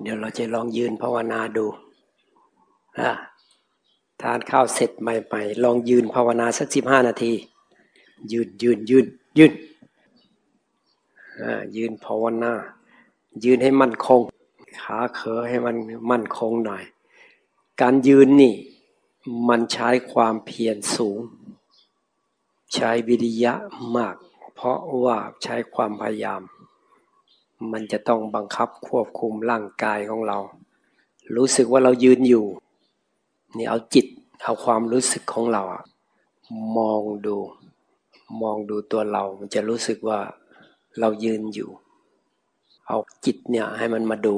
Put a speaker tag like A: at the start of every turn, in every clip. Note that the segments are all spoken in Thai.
A: เดี๋ยวเราจะลองยืนภาวนาดูทานข้าวเสร็จใหม่ๆลองยืนภาวนาสักสิบห้านาที ยืนยืนยืนยืนยืนภาวนา ยืนให้มั่นคง ขาเขอให้มันมั่นคงหน่อย การยืนนี่ มันใช้ความเพียรสูง ใช้วิริยะมาก เพราะว่าใช้ความพยายาม มันจะต้องบังคับควบคุมร่างกายของเรา รู้สึกว่าเรายืนอยู่ นี่เอาจิตเอาความรู้สึกของเราอะมองดู มองดูตัวเรา มันจะรู้สึกว่าเรายืนอยู่ เอาจิตเนี่ยให้มันมาดู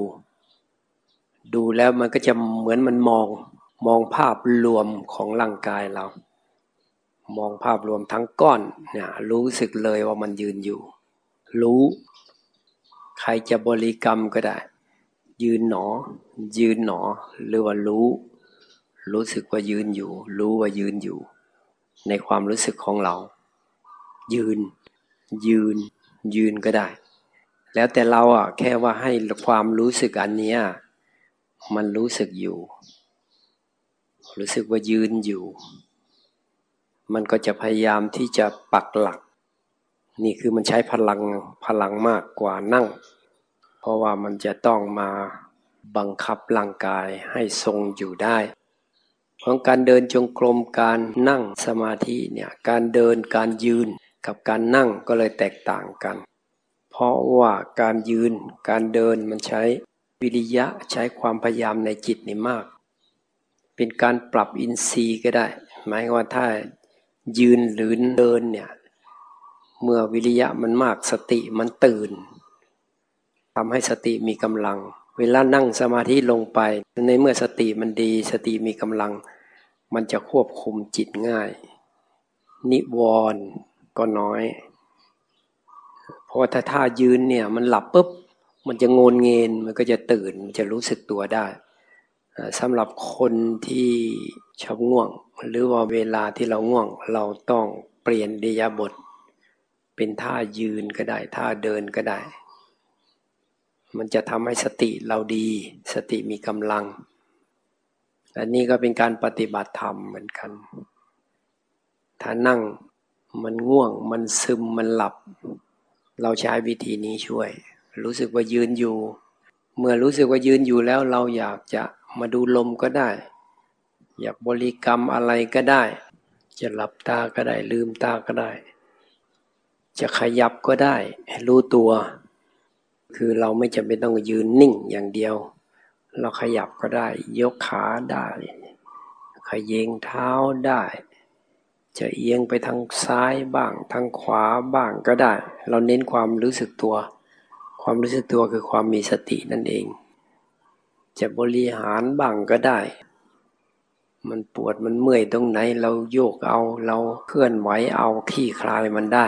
A: ดูแล้วมันก็จะเหมือนมันมอง มองภาพรวมของร่างกายเรา มองภาพรวมทั้งก้อนเนี่ยรู้สึกเลยว่ามันยืนอยู่ รู้ ใครจะบริกรรมก็ได้ ยืนหนอ ยืนหนอ หรือว่ารู้ รู้สึกว่ายืนอยู่ รู้ว่ายืนอยู่ ในความรู้สึกของเรา ยืน ยืน ยืนก็ได้ แล้วแต่เราอะแค่ว่าให้ความรู้สึกอันนี้มันรู้สึกอยู่ รู้สึกว่ายืนอยู่ มันก็จะพยายามที่จะปักหลัก นี่คือมันใช้พลังพลังมากกว่านั่ง เพราะว่ามันจะต้องมาบังคับร่างกายให้ทรงอยู่ได้เพราะการเดินจงกรมการนั่งสมาธิเนี่ยการเดินการยืนกับการนั่งก็เลยแตกต่างกัน เพราะว่าการยืนการเดินมันใช้วิริยะใช้ความพยายามในจิตนี่มาก เป็นการปรับอินทรีย์ก็ได้ หมายว่าถ้ายืนหรือเดินเนี่ย เมื่อวิริยะมันมากสติมันตื่นทำให้สติมีกำลัง เวลานั่งสมาธิลงไป ในเมื่อสติมันดี สติมีกำลัง มันจะควบคุมจิตง่าย นิวรณ์ก็น้อย เพราะว่าถ้าท่ายืนเนี่ยมันหลับปุ๊บมันจะงนเงินมันก็จะตื่นมันจะรู้สึกตัวได้สำหรับคนที่ชอบง่วง หรือว่าเวลาที่เราง่วง เราต้องเปลี่ยนดียาบท เป็นท่ายืนก็ได้ ท่าเดินก็ได้ มันจะทำให้สติเราดี สติมีกำลัง อันนี้ก็เป็นการปฏิบัติธรรมเหมือนกัน ถ้านั่งมันง่วง มันซึมมันหลับ เราใช้วิธีนี้ช่วย รู้สึกว่ายืนอยู่ เมื่อรู้สึกว่ายืนอยู่แล้วเราอยากจะมาดูลมก็ได้ อยากบริกรรมอะไรก็ได้ จะหลับตาก็ได้ลืมตาก็ได้ จะขยับก็ได้รู้ตัว คือเราไม่จำเป็นต้องยืนนิ่งอย่างเดียว เราขยับก็ได้ ยกขาได้ ขยเยงเท้าได้ จะเอียงไปทางซ้ายบ้างทางขวาบ้างก็ได้ เราเน้นความรู้สึกตัว ความรู้สึกตัวคือความมีสตินั่นเอง จะบริหารบ้างก็ได้ มันปวดมันเมื่อยตรงไหน เราโยกเอาเราเคลื่อนไหวเอาขี้คลายมันได้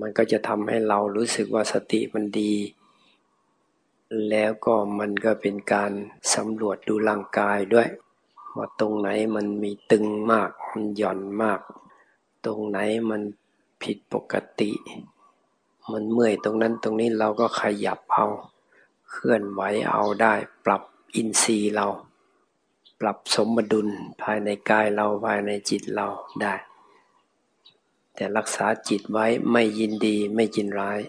A: มันก็จะทำให้เรารู้สึกว่าสติมันดี แล้วก็มันก็เป็นการสำรวจดูร่างกายด้วย ว่าตรงไหนมันมีตึงมาก มันหย่อนมาก ตรงไหนมันผิดปกติ มันเมื่อยตรงนั้นตรงนี้เราก็ขยับเอา เคลื่อนไหวเอาได้ ปรับอินทรีย์เรา ปรับสมดุลภายในกายเราภายในจิตเราได้ แต่รักษาจิตไว้ไม่ยินดีไม่ยินร้าย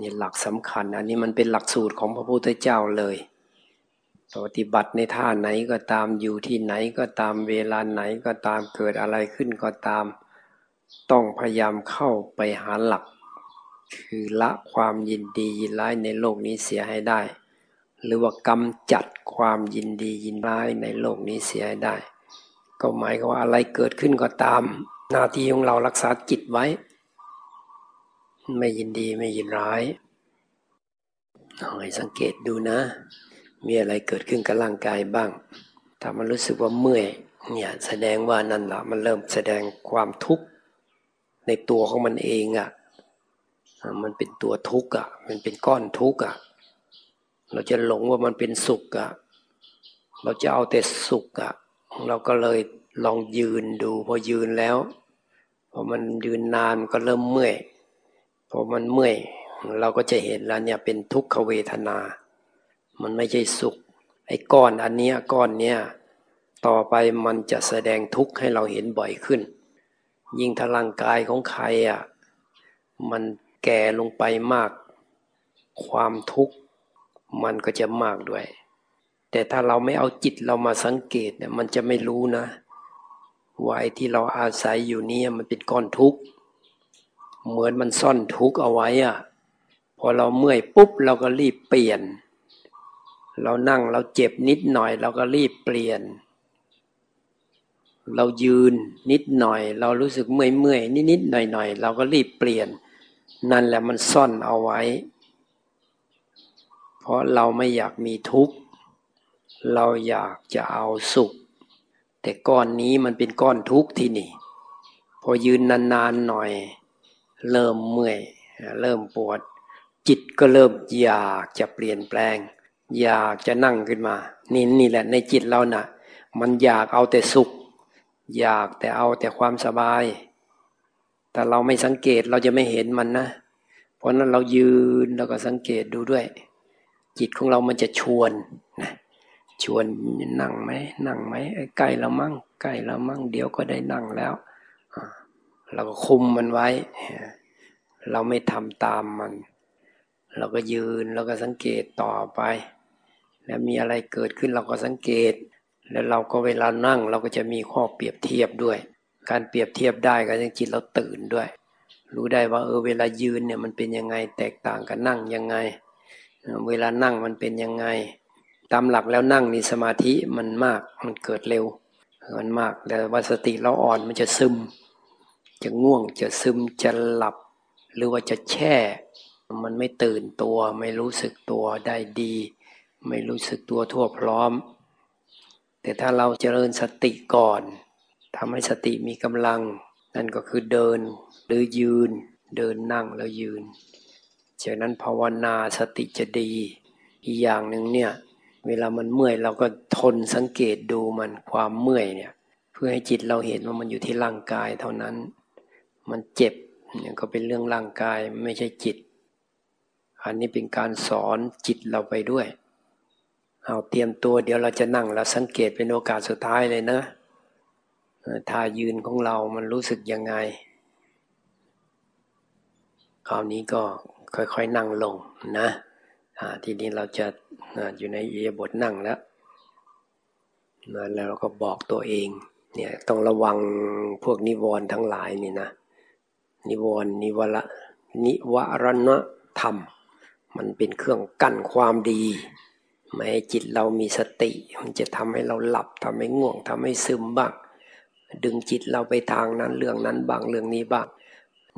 A: นี่หลักสำคัญ อันนี้มันเป็นหลักสูตรของพระพุทธเจ้าเลยปฏิบัติในท่าไหนก็ตามอยู่ที่ไหนก็ตามเวลาไหนก็ตามเกิดอะไรขึ้นก็ตาม ต้องพยายามเข้าไปหาหลัก คือละความยินดียินร้ายในโลกนี้เสียให้ได้ หรือว่ากำจัดความยินดียินร้ายในโลกนี้เสียให้ได้ ก็หมายความว่าอะไรเกิดขึ้นก็ตาม หน้าที่ของเรารักษาจิตไว้ ไม่ยินดีไม่ยินร้ายให้สังเกตดูนะ มีอะไรเกิดขึ้นกับร่างกายบ้าง ถ้ามันรู้สึกว่าเมื่อยเนี่ยแสดงว่านั่นแหละมันเริ่มแสดงความทุกข์ในตัวของมันเองอะ่ะมันเป็นตัวทุกข์อะ มันเป็นก้อนทุกข์อะ เราจะหลงว่ามันเป็นสุขอะ เราจะเอาแต่สุขอะ เราก็เลย ลองยืนดูพอยืนแล้ว พอมันยืนนานก็เริ่มเมื่อยพอมันเมื่อย เราก็จะเห็นแล้วเนี่ยเป็นทุกขเวทนา มันไม่ใช่สุข ไอ้ก้อนอันเนี้ยก้อนเนี้ยต่อไปมันจะแสดงทุกข์ให้เราเห็นบ่อยขึ้น ยิ่งถ้าร่างกายของใครอะมันแก่ลงไปมาก ความทุกข์มันก็จะมากด้วย แต่ถ้าเราไม่เอาจิตเรามาสังเกตเนี่ยมันจะไม่รู้นะ ว่าไอ้ที่เราอาศัยอยู่นี่มันเป็นก้อนทุกข์ เหมือนมันซ่อนทุกข์เอาไว้อะ พอเราเมื่อยปุ๊บเราก็รีบเปลี่ยน เรานั่งเราเจ็บนิดหน่อย เราก็รีบเปลี่ยน เรายืนนิดหน่อย เรารู้สึกเมื่อยเมื่อยนิดนิดหน่อยหน่อยเราก็รีบเปลี่ยน นั่นแหละมันซ่อนเอาไว้ เพราะเราไม่อยากมีทุกข์ เราอยากจะเอาสุข แต่ก้อนนี้มันเป็นก้อนทุกข์ที่นี่ พอยืนนานๆหน่อย เริ่มเมื่อยเริ่มปวด จิตก็เริ่มอยากจะเปลี่ยนแปลง อยากจะนั่งขึ้นมา นี่นี่แหละในจิตเรานะ่ะ มันอยากเอาแต่สุข อยากแต่เอาแต่ความสบาย แต่เราไม่สังเกตเราจะไม่เห็นมันนะ เพราะนั้นเรายืนแล้วก็สังเกตดูด้วย จิตของเรามันจะชวนนะ ชวนนั่งไหมนั่งไหมใกล้ละมั่งใกล้ละมั่งเดี๋ยวก็ได้นั่งแล้วเราก็คุมมันไว้ เราไม่ทำตามมัน เราก็ยืนเราก็สังเกตต่อไป แล้วมีอะไรเกิดขึ้นเราก็สังเกต แล้วเราก็เวลานั่ง เราก็จะมีข้อเปรียบเทียบด้วย การเปรียบเทียบได้ก็ยังจิตเราตื่นด้วย รู้ได้ว่าเออเวลายืนเนี่ยมันเป็นยังไงแตกต่างกับนั่งยังไง เวลานั่งมันเป็นยังไง ตามหลักแล้วนั่งนี่สมาธิมันมากมันเกิดเร็วมันมาก แต่ว่าสติเราอ่อนมันจะซึม จะง่วงจะซึมจะหลับ หรือว่าจะแช่ มันไม่ตื่นตัว ไม่รู้สึกตัวได้ดี ไม่รู้สึกตัวทั่วพร้อม แต่ถ้าเราเจริญสติก่อนทำให้สติมีกำลัง นั่นก็คือเดินหรือยืน เดินนั่งแล้วยืนจากนั้นภาวนาสติจะดี อีกอย่างหนึ่งเนี่ย เวลามันเมื่อยเราก็ทนสังเกตดูมันความเมื่อยเนี่ย เพื่อให้จิตเราเห็นว่ามันอยู่ที่ร่างกายเท่านั้น มันเจ็บเนี่ยก็เป็นเรื่องร่างกายไม่ใช่จิต อันนี้เป็นการสอนจิตเราไปด้วย เอาเตรียมตัวเดี๋ยวเราจะนั่งแล้วสังเกตเป็นโอกาสสุดท้ายเลยนะท่ายืนของเรามันรู้สึกยังไง คราวนี้ก็ค่อยๆนั่งลงนะ ทีนี้เราจะอยู่ในเอียบทนั่งแล้วแล้วเราก็บอกตัวเอง เนี่ยต้องระวังพวกนิวรณ์ทั้งหลายนี่นะ นิวรณ์นิวระนิวรณธรรม มันเป็นเครื่องกั้นความดีไม่ให้จิตเรามีสติ มันจะทำให้เราหลับทำให้ง่วงทำให้ซึมบ้าง ดึงจิตเราไปทางนั้นเรื่องนั้นบ้างเรื่องนี้บ้าง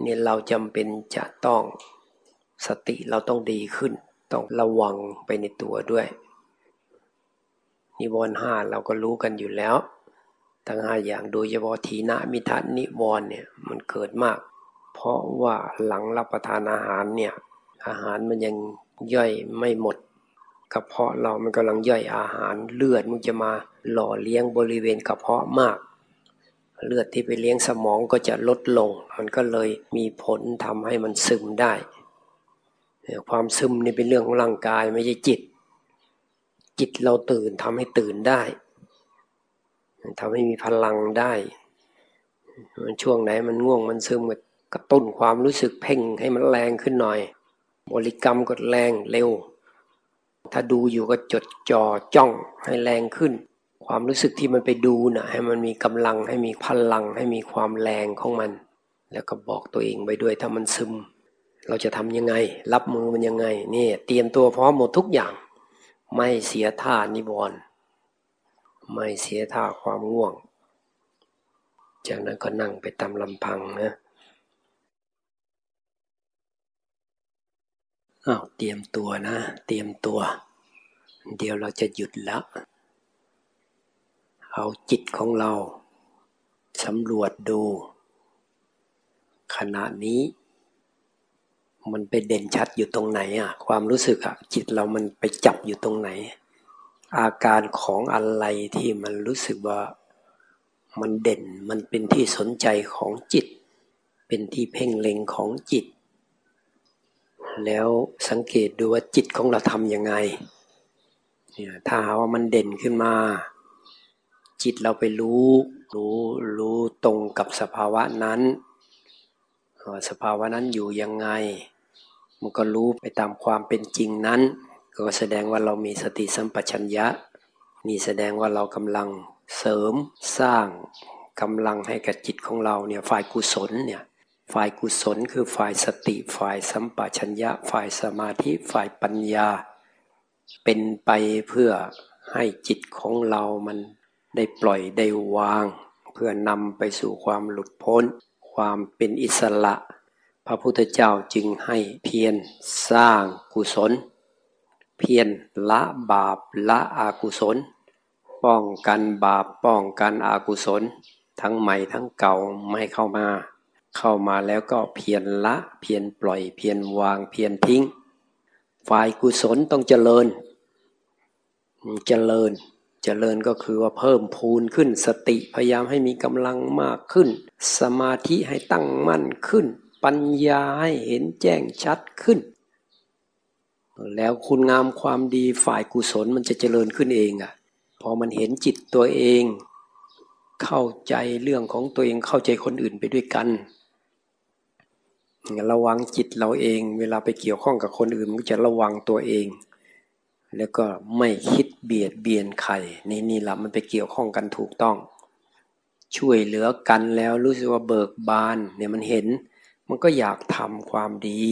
A: เนี่ยเราจำเป็นจะต้องสติเราต้องดีขึ้น ต้องระวังไปในตัวด้วย นิวรณ์ห้าเราก็รู้กันอยู่แล้ว ทั้งห้าอย่างโดยเฉพาะทีนะมิทัศนิวรณ์เนี่ยมันเกิดมาก เพราะว่าหลังรับประทานอาหารเนี่ย อาหารมันยังย่อยไม่หมดกระเพาะเรามันกำลังย่อยอาหารเลือดมันจะมาหล่อเลี้ยงบริเวณกระเพาะมาก เลือดที่ไปเลี้ยงสมองก็จะลดลง มันก็เลยมีผลทำให้มันซึมได้ ความซึมนี่เป็นเรื่องของร่างกายไม่ใช่จิต จิตเราตื่นทำให้ตื่นได้ทำให้มีพลังได้มันช่วงไหนมันง่วงมันซึมกระตุ้นความรู้สึกเพ่งให้มันแรงขึ้นหน่อย บริกรรมก็แรงเร็ว ถ้าดูอยู่ก็จดจ่อจ้องให้แรงขึ้น ความรู้สึกที่มันไปดูนะ่ะ ให้มันมีกำลังให้มีพลังให้มีความแรงของมัน แล้วก็บอกตัวเองไปด้วยถ้ามันซึม เราจะทำยังไง รับมือมันยังไงนี่เตรียมตัวพร้อมหมดทุกอย่าง ไม่เสียท่านิวรณ์ไม่เสียท่าความง่วง จากนั้นก็นั่งไปตามลำพังนะอ้าวเตรียมตัวนะ เตรียมตัว เดี๋ยวเราจะหยุดแล้วเอาจิตของเราสำรวจดู ขณะนี้ มันไปเด่นชัดอยู่ตรงไหนอะ ความรู้สึกอะ จิตเรามันไปจับอยู่ตรงไหน อาการของอะไรที่มันรู้สึกว่ามันเด่นมันเป็นที่สนใจของจิต เป็นที่เพ่งเล็งของจิต แล้วสังเกตดูว่าจิตของเราทำยังไงเนี่ยถ้าหาว่ามันเด่นขึ้นมา จิตเราไปรู้ รู้รู้ตรงกับสภาวะนั้น สภาวะนั้นอยู่ยังไง มันก็รู้ไปตามความเป็นจริงนั้น ก็แสดงว่าเรามีสติสัมปชัญญะ นี่แสดงว่าเรากำลังเสริมสร้างกำลังให้กับจิตของเราเนี่ยฝ่ายกุศลเนี่ยฝ่ายกุศลคือฝ่ายสติฝ่ายสัมปชัญญะ ฝ่ายสมาธิฝ่ายปัญญา เป็นไปเพื่อให้จิตของเรามันได้ปล่อยได้วาง เพื่อนำไปสู่ความหลุดพ้น ความเป็นอิสระ พระพุทธเจ้าจึงให้เพียรสร้างกุศล เพียรละบาปละอากุศล ป้องกันบาปป้องกันอากุศล ทั้งใหม่ทั้งเก่าไม่เข้ามา เข้ามาแล้วก็เพียรละเพียรปล่อยเพียรวางเพียรทิ้ง ฝ่ายกุศลต้องเจริญ เจริญเจริญก็คือว่าเพิ่มพูนขึ้นสติพยายามให้มีกำลังมากขึ้น สมาธิให้ตั้งมั่นขึ้น ปัญญาให้เห็นแจ้งชัดขึ้น แล้วคุณงามความดีฝ่ายกุศลมันจะเจริญขึ้นเองอะ่ะ พอมันเห็นจิตตัวเอง เข้าใจเรื่องของตัวเองเข้าใจคนอื่นไปด้วยกันระวังจิตเราเองเวลาไปเกี่ยวข้องกับคนอื่นมันจะระวังตัวเอง แล้วก็ไม่คิดเบียดเบียนใครนี่นี่ละมันไปเกี่ยวข้องกันถูกต้อง ช่วยเหลือกันแล้วรู้สึกว่าเบิกบาน เนี่ยมันเห็น มันก็อยากทำความดี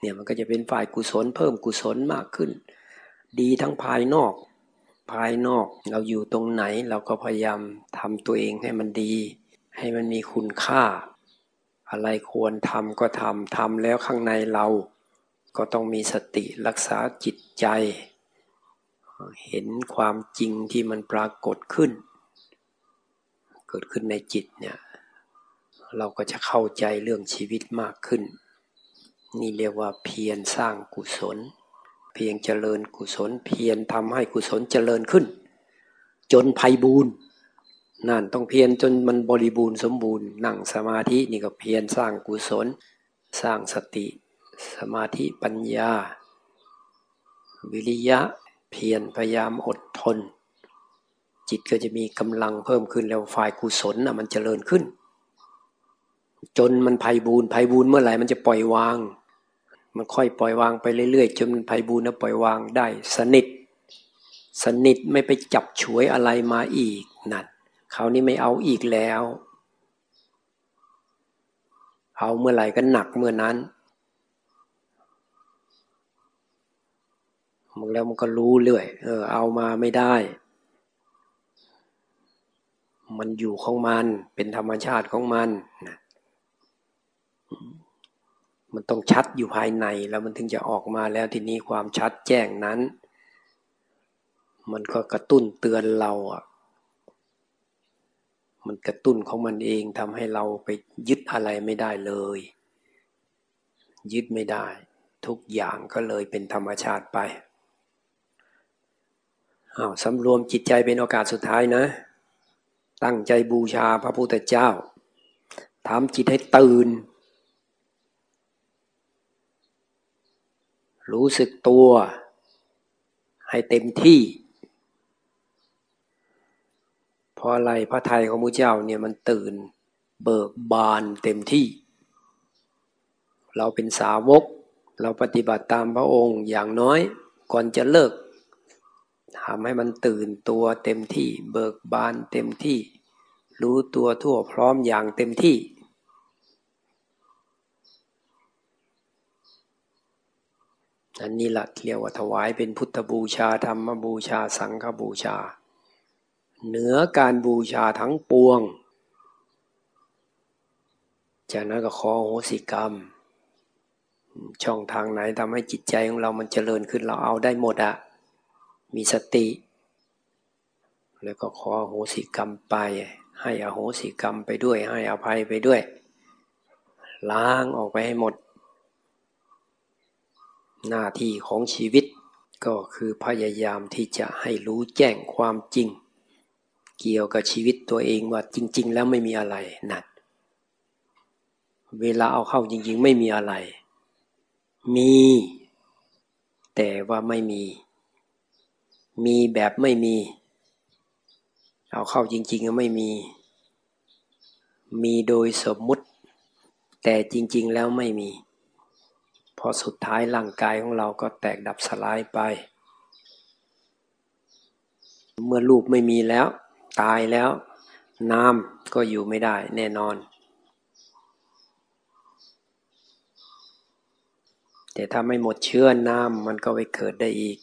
A: เนี่ยมันก็จะเป็นฝ่ายกุศลเพิ่มกุศลมากขึ้น ดีทั้งภายนอก ภายนอกเราอยู่ตรงไหนเราก็พยายามทำตัวเองให้มันดี ให้มันมีคุณค่า อะไรควรทำก็ทำทำแล้วข้างในเรา ก็ต้องมีสติรักษาจิตใจ เห็นความจริงที่มันปรากฏขึ้น เกิดขึ้นในจิตเนี่ย เราก็จะเข้าใจเรื่องชีวิตมากขึ้น นี่เรียกว่าเพียรสร้างกุศล เพียงเจริญกุศล เพียรทำให้กุศลเจริญขึ้น จนภัยบูนนั่นต้องเพียรจนมันบริบูรณ์สมบูรณ์นั่งสมาธินี่ก็เพียรสร้างกุศล สร้างสติ สมาธิปัญญา วิริยะ เพียรพยายามอดทน จิตก็จะมีกำลังเพิ่มขึ้นแล้วฝ่ายกุศลนะมันจเจริญขึ้น จนมันภัยบูนภัยบูนเมื่อไหร่มันจะปล่อยวาง มันค่อยปล่อยวางไปเรื่อยๆจนมันภัยบูนแล้วปล่อยวางได้ สนิท สนิทไม่ไปจับฉวยอะไรมาอีกนั่นคราวนี้ไม่เอาอีกแล้ว เอาเมื่อไหร่ก็หนักเมื่อนั้นมันแล้วมันก็รู้เรื่อย เออ เอามาไม่ได้ มันอยู่ของมันเป็นธรรมชาติของมันนะมันต้องชัดอยู่ภายในแล้วมันถึงจะออกมาแล้วทีนี้ความชัดแจ้งนั้น มันก็กระตุ้นเตือนเราอะ มันกระตุ้นของมันเองทำให้เราไปยึดอะไรไม่ได้เลย ยึดไม่ได้ ทุกอย่างก็เลยเป็นธรรมชาติไปอาสำรวมจิตใจเป็นโอกาสสุดท้ายนะ ตั้งใจบูชาพระพุทธเจ้าทำจิตให้ตื่น รู้สึกตัวให้เต็มที่พราะอะไรพระไทยของพระเจ้าเนี่ยมันตื่นเบิกบานเต็มที่ เราเป็นสาวก เราปฏิบัติตามพระองค์อย่างน้อยก่อนจะเลิกทำให้มันตื่นตัวเต็มที่ เบิกบานเต็มที่ รู้ตัวทั่วพร้อมอย่างเต็มที่ อันนี้ละเรียกว่าถวายเป็นพุทธบูชาธรรมบูชาสังฆบูชา เหนือการบูชาทั้งปวง จากนั้นก็ขอโหสิกรรม ช่องทางไหนทำให้จิตใจของเรามันเจริญขึ้นเราเอาได้หมดอะมีสติแล้วก็ขอโหสิกรรมไป ให้อโหสิกรรมไปด้วย ให้อภัยไปด้วย ล้างออกไปให้หมด หน้าที่ของชีวิตก็คือพยายามที่จะให้รู้แจ้งความจริง เกี่ยวกับชีวิตตัวเองว่าจริง ๆ แล้วไม่มีอะไรนั่นเวลาเอาเข้าจริง ๆ ไม่มีอะไร มี แต่ว่าไม่มี มีแบบไม่มี เอาเข้าจริง ๆ ก็ไม่มี มีโดยสมมุติ แต่จริง ๆ แล้วไม่มี พอสุดท้ายร่างกายของเราก็แตกดับสลายไป เมื่อรูปไม่มีแล้ว ตายแล้วน้ำก็อยู่ไม่ได้แน่นอน แต่ถ้าไม่หมดเชื้อน้ำมันก็ไปเกิดได้อีก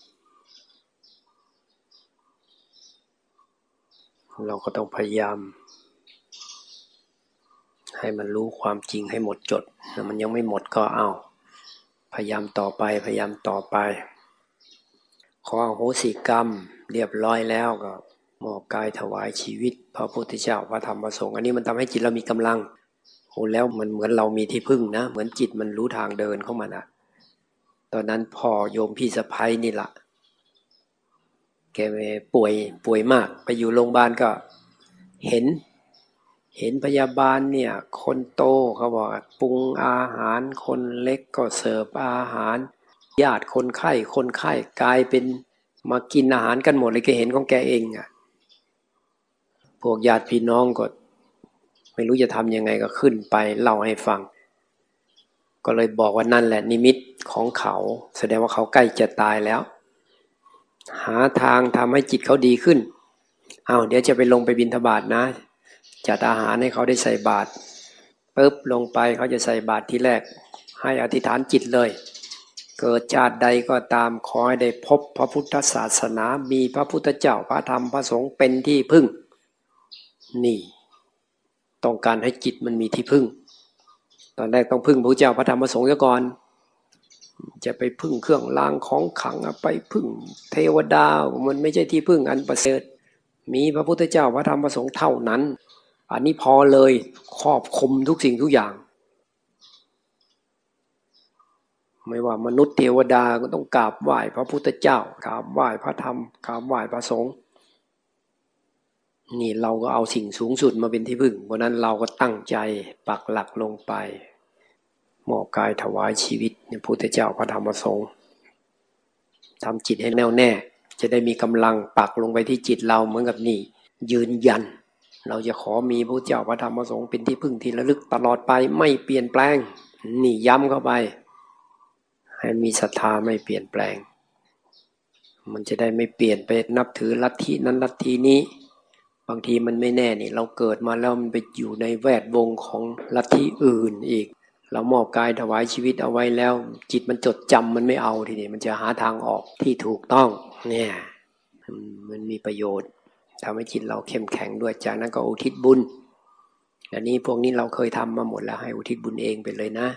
A: เราก็ต้องพยายาม ให้มันรู้ความจริงให้หมดจดถ้ามันยังไม่หมดก็เอา พยายามต่อไปพยายามต่อไปขอโหสิกรรม เรียบร้อยแล้วก็มอบกายถวายชีวิต พระพุทธเจ้าพระธรรมพระสงฆ์อันนี้มันทำให้จิตเรามีกำลังโอ้แล้วมันเหมือนเรามีที่พึ่งนะ เหมือนจิตมันรู้ทางเดินของมันอะตอนนั้นพอโยมพี่สะพ้ยนี่ละ กป่วยป่วยมาก ไปอยู่โรงพยาบาลก็เห็น เห็นพยาบาลเนี่ย คนโตเขาบอกปรุงอาหารคนเล็กก็เสิร์ฟอาหาร ญาติคนไข้คนไข้กลายเป็นมากินอาหารกันหมดเลยแกเห็นของแกเองอะ่ะพวกญาติพี่น้องก็ ไม่รู้จะทำยังไงก็ขึ้นไปเล่าให้ฟัง ก็เลยบอกว่านั่นแหละนิมิตของเขา แสดงว่าเขาใกล้จะตายแล้ว หาทางทำให้จิตเขาดีขึ้น เอาเดี๋ยวจะไปลงไปบินทบาทนะ จัดอาหารให้เขาได้ใส่บาตรปุ๊บลงไปเขาจะใส่บาตรที่แรก ให้อธิษฐานจิตเลย เกิดชาติใดก็ตามขอให้ได้พบพระพุทธศาสนา มีพระพุทธเจ้าพระธรรมพระสงฆ์เป็นที่พึ่ง นี่ ต้องการให้จิตมันมีที่พึ่ง ตอนแรกต้องพึ่งพระเจ้าพระธรรมพระสงฆ์ก่อน จะไปพึ่งเครื่องรางของขังไปพึ่งเทวดา มันไม่ใช่ที่พึ่งอันประเสริฐ มีพระพุทธเจ้าพระธรรมพระสงฆ์เท่านั้น อันนี้พอเลยครอบคุมทุกสิ่งทุกอย่าง ไม่ว่ามนุษย์เทวดาก็ต้องกราบไหว้พระพุทธเจ้ากราบไหว้พระธรรมกราบไหว้พระสงฆ์นี่เราก็เอาสิ่งสูงสุดมาเป็นที่พึ่งเพราะนั้นเราก็ตั้งใจปักหลักลงไป มอบกายถวายชีวิตในพุทธเจ้าพระธรรมสงฆ์ทำจิตให้แน่วแน่ จะได้มีกำลังปักลงไปที่จิตเราเหมือนกับนี่ ยืนยัน เราจะขอมีพระเจ้าพระธรรมสงฆ์เป็นที่พึ่งที่ระลึกตลอดไปไม่เปลี่ยนแปลง นี่ย้ำเข้าไป ให้มีศรัทธาไม่เปลี่ยนแปลง มันจะได้ไม่เปลี่ยนไปนับถือลัทธินั้นลัทธินี้ บางทีมันไม่แน่นี่ เราเกิดมาแล้วมันไปอยู่ในแวดวงของลัทธิอื่นอีก เรามอบกายถวายชีวิตเอาไว้แล้ว จิตมันจดจำมันไม่เอาทีนี้มันจะหาทางออกที่ถูกต้อง เนี่ยมันมีประโยชน์ทำให้จิตเราเข้มแข็งด้วยจากนั้นก็อุทิศบุญอันนี้พวกนี้เราเคยทำมาหมดแล้วให้อุทิศบุญเองไปเลยนะ